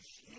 خشية